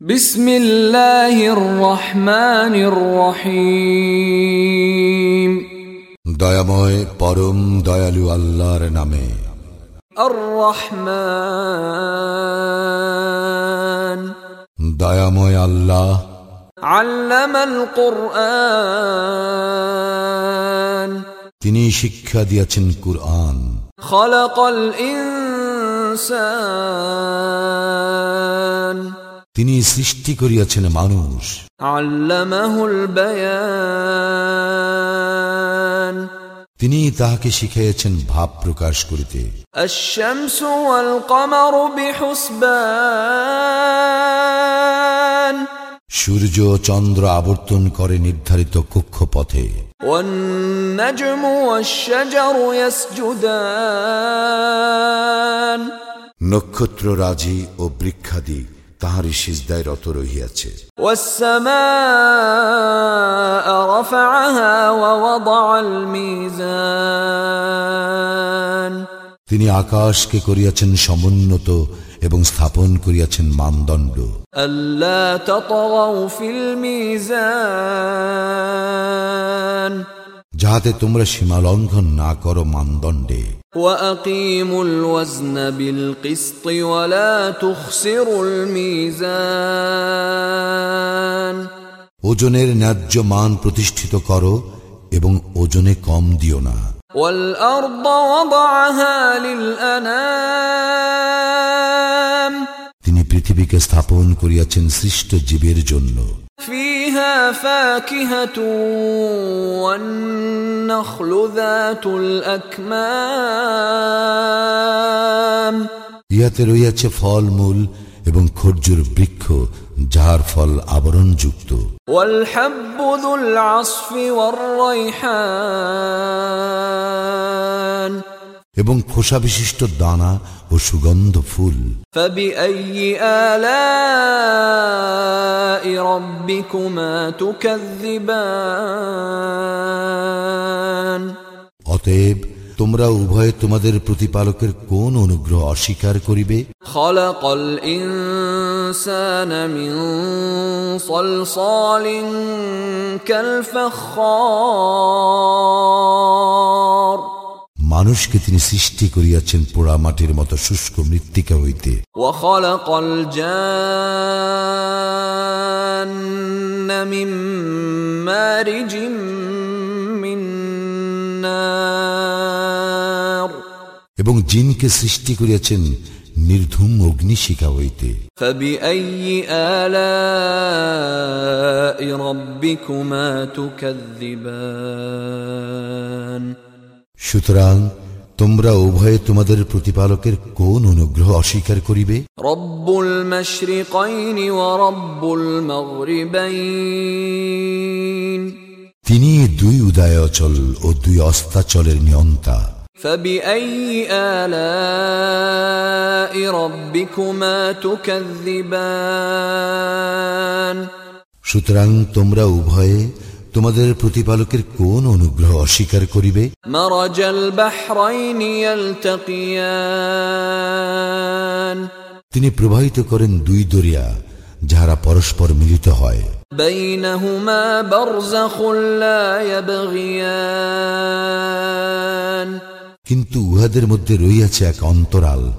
বিসমিল্লাহির রহমানির রহিম। দয়াময় পরম দয়ালু আল্লাহর নামে। আর দয়াময় আল্লাহ। আল্লামাল কোরআন। তিনি শিক্ষা দিয়েছেন কুরআন। খলাকাল ইনসান। তিনি সৃষ্টি করিয়াছেন মানুষ। তিনি তাহাকে শিখাইয়াছেন ভাব প্রকাশ করিতে। সূর্য চন্দ্র আবর্তন করে নির্ধারিত কক্ষপথে। নক্ষত্র রাজি ও বৃক্ষাদি তাহারই সিজদায় রত রহিয়াছে। তিনি আকাশকে করিয়াছেন সমুন্নত এবং স্থাপন করিয়াছেন মানদণ্ড। আল্লাহ যাহাতে তোমরা সীমা লঙ্ঘন না করো মানদণ্ডে وأقيموا الوزن بالقسط ولا تخسروا الميزان ওজনের ন্যায্য মান প্রতিষ্ঠিত করো এবং ওজনে কম দিও না والأرض وضعها للأنام তিনি পৃথিবীকে স্থাপন করিয়াছেন সৃষ্ট জীবের জন্য فيها فاكهة والنخل ذات الأكمام ইহাতে রইয়াছে ফলমূল এবং খর্জুর বৃক্ষ যাহার ফল আবরণযুক্ত والحب ذو العصف والريحان এবং খোসা বিশিষ্ট দানা ও সুগন্ধ ফুল فبأي آلاء ربكما تكذبان অতএব তোমরা উভয়ে তোমাদের প্রতিপালকের কোন অনুগ্রহ অস্বীকার করিবে خلق الإنسان من صلصال كالفخار মানুষকে তিনি সৃষ্টি করিয়াছেন পোড়া মাটির মতো শুষ্ক মৃত্তিকা হইতে। এবং জিনকে সৃষ্টি করিয়াছেন নির্ধুম অগ্নিশিখা হইতে। ফবি সুতরাং তোমরা উভয়ে তোমাদের প্রতিপালকের কোন অনুগ্রহ অস্বীকার করিবে رب المشرقين ورب المغربين তিনি দুই উদয়াচল ও দুই অস্তাচলের নিয়ন্তা فبأي آلاء ربكما تكذبان সুতরাং তোমরা উভয়ে তোমাদের প্রতিপালকের কোন অনুগ্রহ অস্বীকার করিবে? তিনি প্রবাহিত করেন দুই দরিয়া যাহারা পরস্পর মিলিত হয়। কিন্তু উহাদের মধ্যে রইয়াছে এক অন্তরাল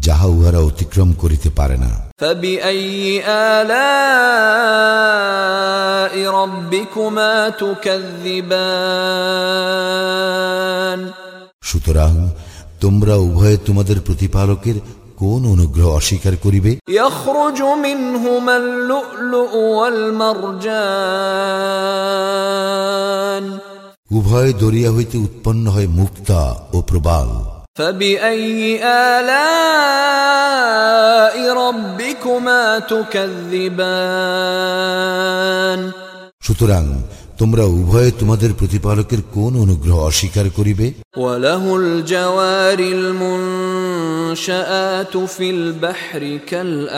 যাহা উহারা অতিক্রম করিতে পারে না। فبأي آلاء ربكما تكذبان সুতরাং তোমরা উভয়ে তোমাদের প্রতিপালকের কোন অনুগ্রহ অস্বীকার করিবে يخرج منهما اللؤلؤ والمرجان উভয় দরিয়া হইতে উৎপন্ন হয় মুক্তা ও প্রবাল فبأي آلاء ربكما تكذبان সুতরাং তোমরা উভয়ে তোমাদের প্রতিপালকের কোন অনুগ্রহ অস্বীকার করিবে? ওয়ালাহুল জাওয়ারিল মুনশাআতু ফিল বাহরি কাল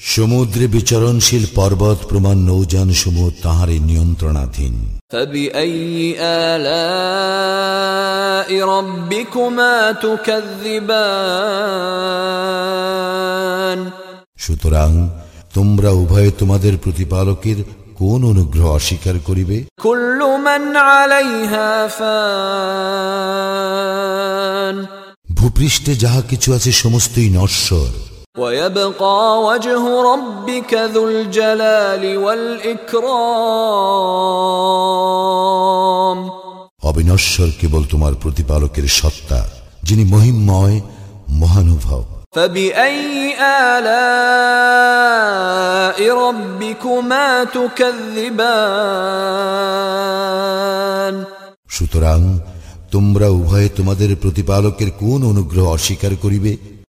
সমুদ্রে বিচরণশীল পর্বত প্রমাণ নৌযান সমূহ তাহারই নিয়ন্ত্রণাধীন। সুতরাং তোমরা উভয়ে তোমাদের প্রতিপালকের কোন অনুগ্রহ অস্বীকার করিবে? ভূপৃষ্ঠে যাহা কিছু আছে সমস্তই নশ্বর। ويبقى وجه ربك ذو الجلال والإكرام অবিনশ্বর কেবল তোমার প্রতিপালকের সত্তা যিনি মহিমময় মহানুভব فبأي آلاء ربكما تكذبان সুতরাং তোমরা উভয়ে তোমাদের প্রতিপালকের কোন অনুগ্রহ অস্বীকার করিবে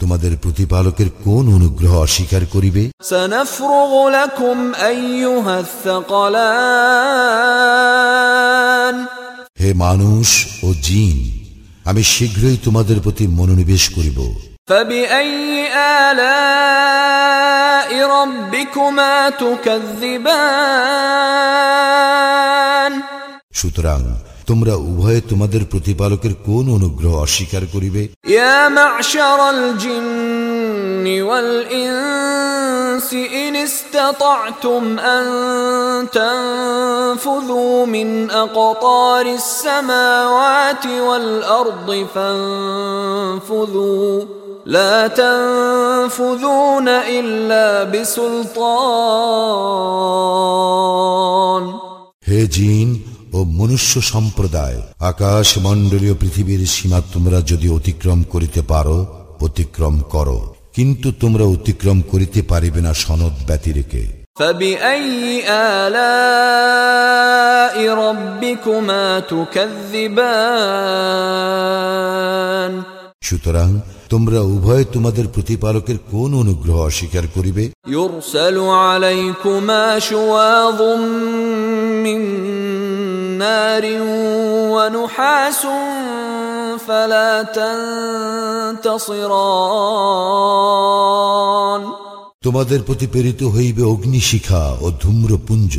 তোমাদের প্রতিপালকের কোন অনুগ্রহ অস্বীকার করিবে? হে মানুষ ও জিন আমি শীঘ্রই তোমাদের প্রতি মনোনিবেশ করিব। সুতরাং তোমরা উভয়ে তোমাদের প্রতিপালকের কোন অনুগ্রহ অস্বীকার করিবে يا معشر الجن والإنس إن استطعتم أن تنفذوا من أقطار السماوات والأرض فانفذوا لا تنفذون إلا بسلطان হে জিন ও মনুষ্য সম্প্রদায় আকাশ মণ্ডলীয় পৃথিবীর সীমা তোমরা যদি অতিক্রম করিতে পারো অতিক্রম করো। কিন্তু তোমরা অতিক্রম করিতে পারিবে না সনদ ব্যতি রেখে সুতরাং তোমরা উভয় তোমাদের প্রতিপালকের কোন অনুগ্রহ অস্বীকার করিবে? ইউরসালু আলাইকুমা শুওয়াযুম মিন نار ونحاس فلا تنتصران তোমাদের প্রতি প্রেরিত হইবে অগ্নিশিখা ও ধূম্রপুঞ্জ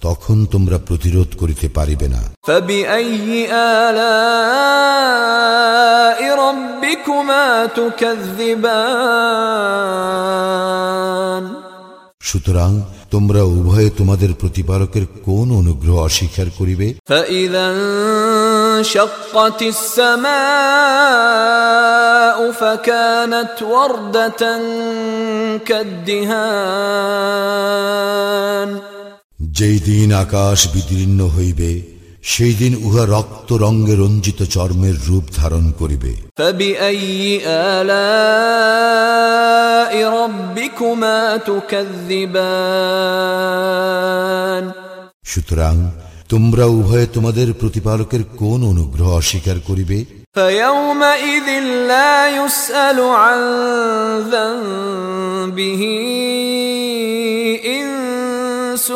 তখন তোমরা প্রতিরোধ করিতে পারিবে না فبأي آلاء ربكما تكذبان সুতরাং তোমরা উভয়ে তোমাদের প্রতিপালকের কোন অনুগ্রহ অস্বীকার করিবে فإذا انشقت السماء فكانت وردة كالدهان যেই দিন আকাশ বিদীর্ণ হইবে সেই দিন উহা রক্ত রঙ্গে রঞ্জিত চর্মের রূপ ধারণ করিবে فبأي آلاء ربكما تكذبان সুতরাং তোমরা উভয়ে তোমাদের প্রতিপালকের কোন অনুগ্রহ অস্বীকার করিবে فيومئذ لا يسأل عن ذنبه إنس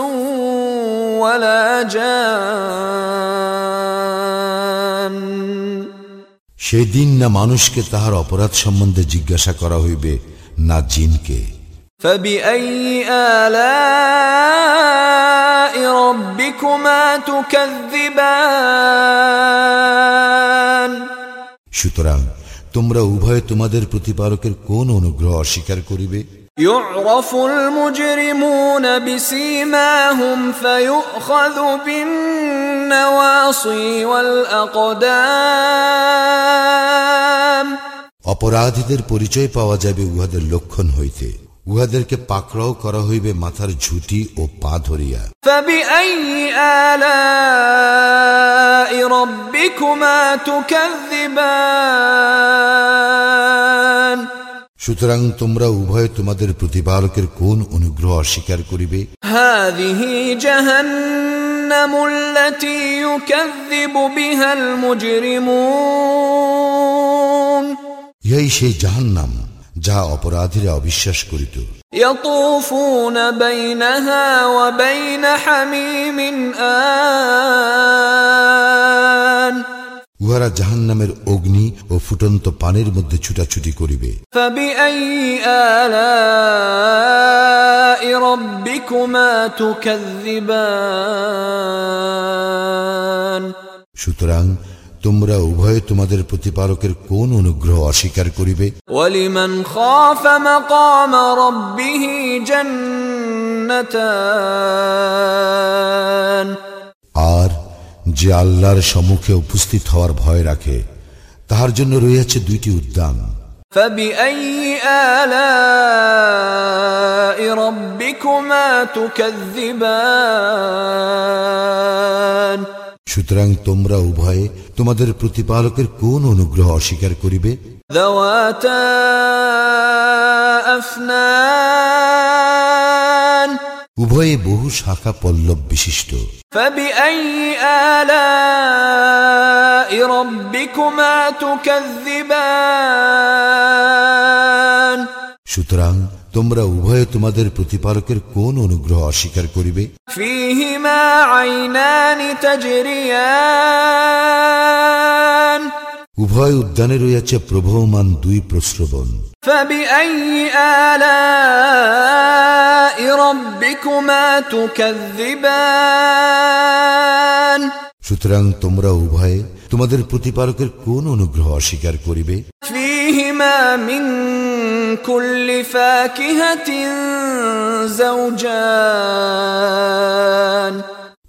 ولا جان সেদিন না মানুষকে তাহার অপরাধ সম্বন্ধে জিজ্ঞাসা করা হইবে না জিনকে فبأي آلاء ربكما تكذبان সুতরাং তোমরা উভয়ে তোমাদের প্রতিপালকের কোন অনুগ্রহ অস্বীকার করিবে يعرف المجرمون بسيماهم فيؤخذ بالنواصي والأقدام অপরাধীদের পরিচয় পাওয়া যাবে উহাদের লক্ষণ হইতে উহাদেরকে পাকড়াও করা হইবে মাথার ঝুঁটি ও পা ধরিয়া فبأي آلاء ربكما تكذبان সুতরাং তোমরা উভয় তোমাদের প্রতিপালকের কোন অনুগ্রহ অস্বীকার করিবে? ইহাই সেই জাহান নাম যা অপরাধীরা অবিশ্বাস করিত। বাইনাহা হামিমিন আ উহারা জাহান নামের অগ্নি ও ফুটন্ত পানের মধ্যে ছুটাছুটি করিবে। সুতরাং তোমরা উভয়ে তোমাদের প্রতিপারকের কোন অনুগ্রহ অস্বীকার করিবে? আর যে আল্লাহর সম্মুখে উপস্থিত হওয়ার ভয় রাখে তাহার জন্য রয়েছে দুইটি উদ্যান। সুতরাং তোমরা উভয়ে তোমাদের প্রতিপালকের কোন অনুগ্রহ অস্বীকার করিবে? দওয়াতা আফনা উভয়ে বহু শাখা পল্লব বিশিষ্ট। সুতরাং তোমরা উভয়ে তোমাদের প্রতিপালকের কোন অনুগ্রহ অস্বীকার করিবে? ফিহিমা আইনানি তাজরিয়ান উভয় উদ্যানে রয়েছে প্রবহমান দুই প্রশ্রবণ সুতরাং তোমরা উভয়ে তোমাদের প্রতিপারকের কোন অনুগ্রহ অস্বীকার করিবে?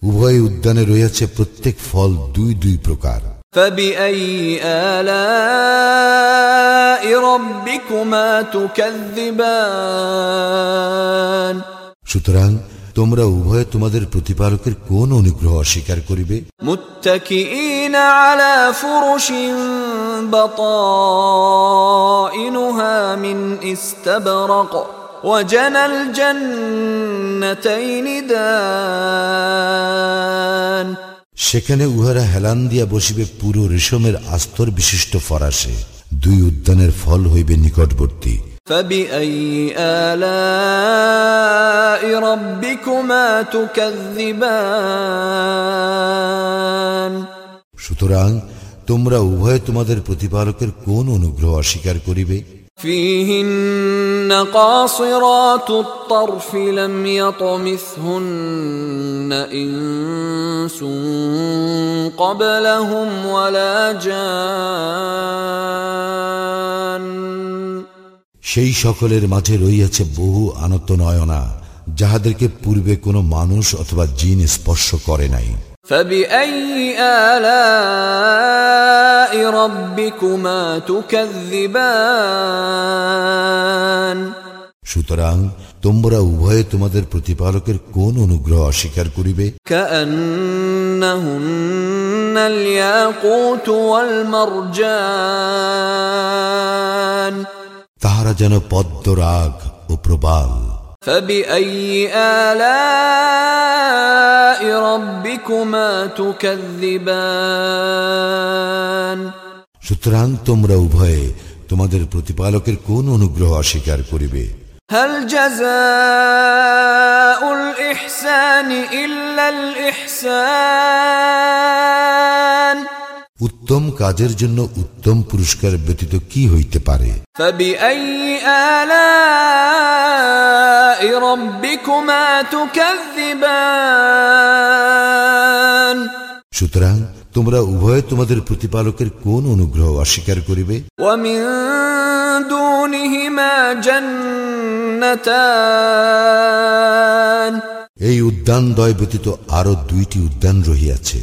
উভয় উদ্যানে রয়েছে প্রত্যেক ফল দুই দুই প্রকার। فبأي آلاء ربكما تكذبان সুতরাং তোমরা উভয়ে তোমাদের প্রতিপালকের কোন অনুগ্রহ অস্বীকার করিবে متكئين على فرش بطائنها من استبرق وجنى الجنتين دان সেখানে উহারা হেলান দিয়া বসিবে পুরো রেশমের আস্তর বিশিষ্ট ফরাসে। দুই উদ্যানের ফল হইবে নিকটবর্তী। সুতরাং তোমরা উভয় তোমাদের প্রতিপালকের কোন অনুগ্রহ অস্বীকার করিবে? فيهن قاصرات الطرف لم يطمثهن انس قبلهم ولا جان সেই সকলের মাঝে রইয়াছে বহু আনত নয়না যাহাদেরকে পূর্বে কোনো মানুষ অথবা জিন স্পর্শ করে নাই فبأي آلاء ربكما تكذبان সুতরাং তোমরা উভয়ে তোমাদের প্রতিপালকের কোন অনুগ্রহ অস্বীকার করিবে كأنهن الياقوت والمرجان তাহারা যেন পদ্মরাগ ও প্রবাল فبأي آلاء ربكما تكذبان সুতরাং তোমরা উভয়ে তোমাদের প্রতিপালকের কোন অনুগ্রহ অস্বীকার করিবে هل جزاء الإحسان إلا الإحسان উত্তম কাজের জন্য উত্তম পুরস্কার ব্যতীত কি হইতে পারে فبأي آلاء ربكما تكذبان সুতরাং তোমরা উভয়ে তোমাদের প্রতিপালকের কোন অনুগ্রহ অস্বীকার করিবে ومن دونهما جنتان এই উদ্যান দয় ব্যতীত আরো দুইটি উদ্যান রহিয়াছে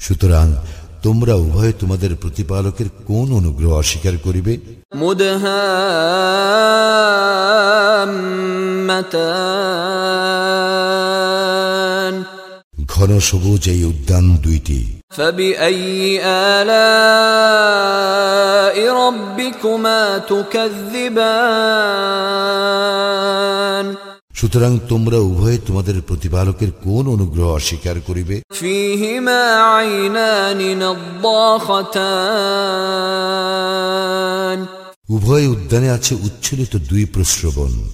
সুতরাং তোমরা উভয় তোমাদের প্রতিপালকের কোন অনুগ্রহ অস্বীকার করিবে? ঘন সবুজ এই উদ্যান দুইটি। সুতরাং তোমরা উভয়ে তোমাদের প্রতিপালকের কোন অনুগ্রহ অস্বীকার করিবে? উভয় উদ্যানে আছে উচ্ছলিত দুই প্রশ্রবণ।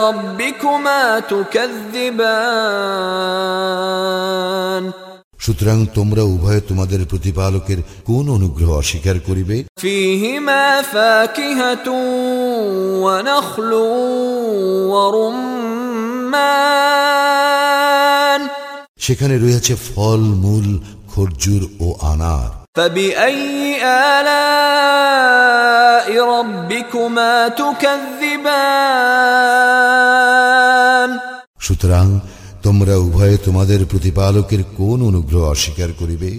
রব্বিকুমা তুকাদ্দিবান সুতরাং তোমরা উভয়ে তোমাদের প্রতিপালকের কোন অনুগ্রহ অস্বীকার করিবে فيهما فاكهة ونخل ورمان সেখানে রয়েছে ফল মূল খরজুর ও আনার فبأي آلاء ربكما تكذبان তোমরা উভয়ে তোমাদের প্রতিপালকের কোন অনুগ্রহ অস্বীকার করিবে?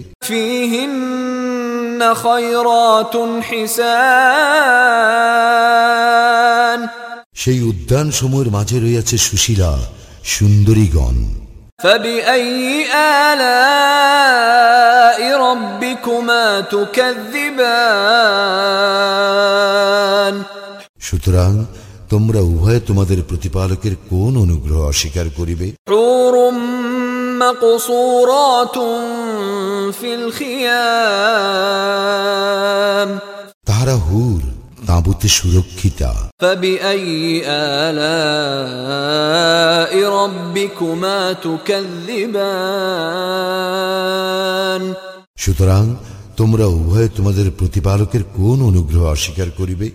সেই উদ্যান সময়ের মাঝে রইয়াছে সুশীলা সুন্দরীগণ। সুতরাং তোমরা উভয়ে তোমাদের প্রতিপালকের কোন অনুগ্রহ অস্বীকার করিবে? তাহারা হুর তাঁবুতে সুরক্ষিতা। সুতরাং তোমরা উভয়ে তোমাদের প্রতিপালকের কোন অনুগ্রহ অস্বীকার করিবে?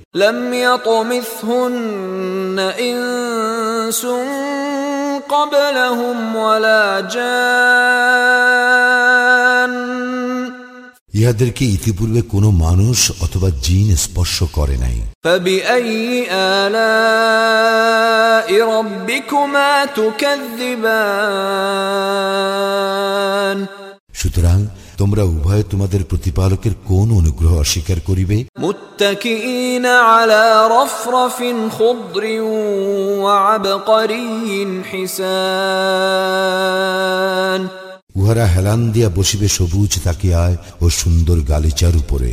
ইহাদেরকে ইতিপূর্বে কোন মানুষ অথবা জিন স্পর্শ করে নাই। সুতরাং তোমরা উভয় তোমাদের প্রতিপালকের কোন অনুগ্রহ অস্বীকার করিবে? উহারা হেলান দিয়া বসিবে সবুজ তাকিয়ায় ও সুন্দর গালিচার উপরে।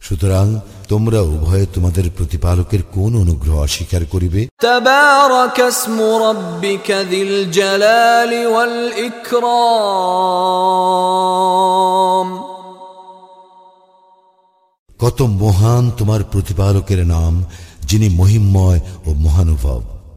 সুতরাং তোমরা উভয়ে তোমাদের প্রতিপালকের কোন অনুগ্রহ অস্বীকার করিবে? কত মহান তোমার প্রতিপালকের নাম যিনি মহিম্ময় ও মহানুভব।